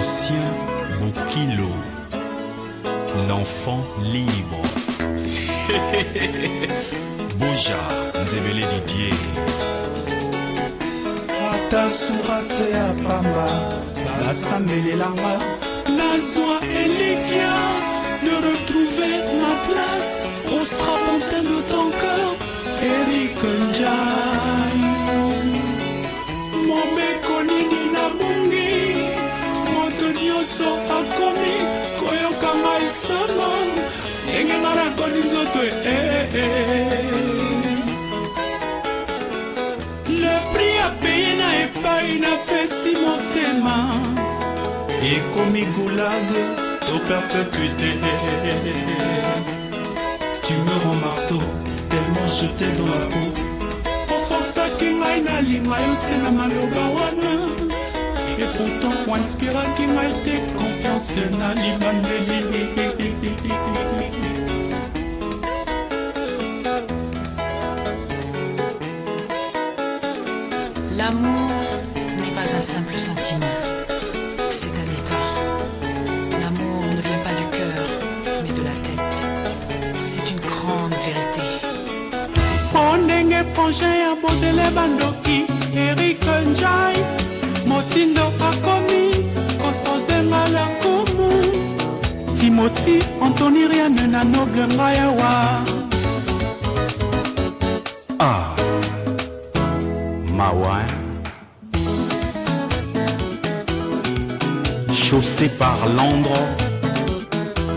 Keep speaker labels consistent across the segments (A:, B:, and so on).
A: Lucien Bokilo, l'enfant libre. Boja Nzebele Didier.
B: ata surate ya pamba nasambelelanga nazwa elikia de retrouver ma place au strapontin de ton cœur erik njai nyonso akomi koyoka ngai sama ndenge nga nakoli nzoto ee le prix à paye na epai napesi motema ekomi goulag to perpétuité. Tu me rends marteau tellement jeté dans la peau. Oforsaki ngai nalinga yo se na maloba wana. et pourtant po inspiraki ngai te confiance na libandeli
C: L'amour n'est pas un simple sentiment, c'est un état. L'amour ne vient pas du cœur, mais de la tête. C'est une grande vérité.
B: mpo ndenge projet ya bodele bandoki erik njai motindo akomi timoti antoni riane na noble
A: Ah, Mawa. Chaussé par Londres,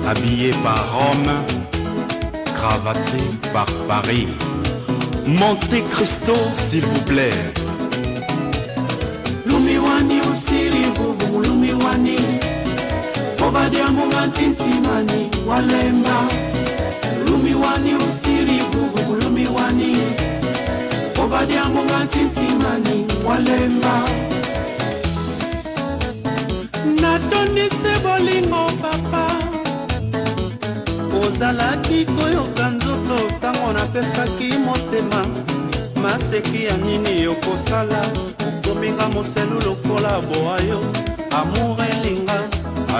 A: habillé par Rome, cravaté par Paris. Monte Cristo, s'il vous plaît.
B: Obadyamunga ntintimani walemba. Lumiwani usiri vuvu lumiwani obadyamunga ntintimani walemba. Natondise bolingo papa. Ozalaki koyoka nzoto ntango napesaki motema. Maseki ya nini okosala kominga moselu lokola boa yo amour elinga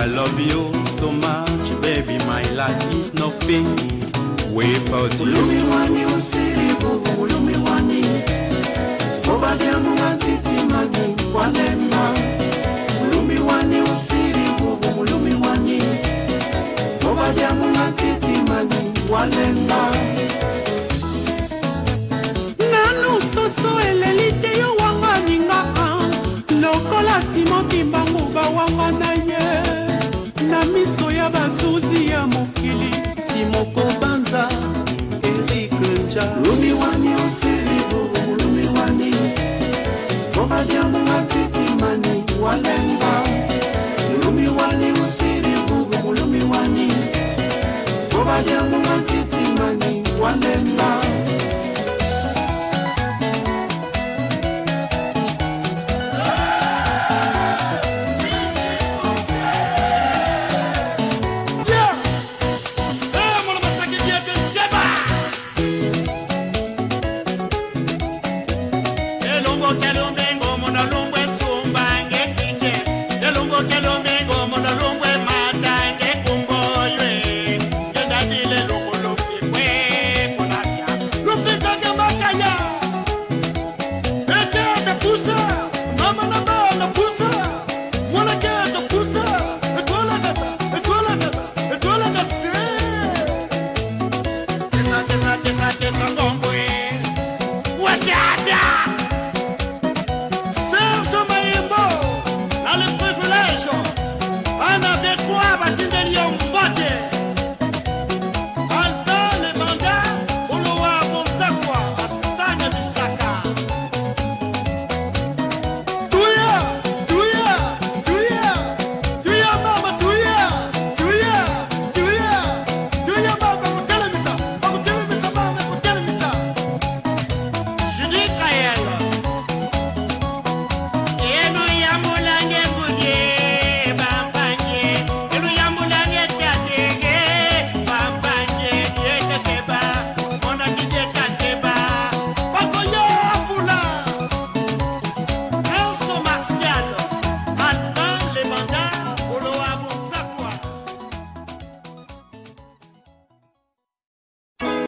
A: I love you so much, baby. My life is nothing without you.
B: Olúmiwá usiri
D: ó sì rí gbogbo olúmiwá ni. Bó bá jẹ́ mú wá títí máa gbìn wálé mọ́. Olúmiwá ni walemba irumiwani usiri bubukulumiwani obadyamumantitimani walemba Quero um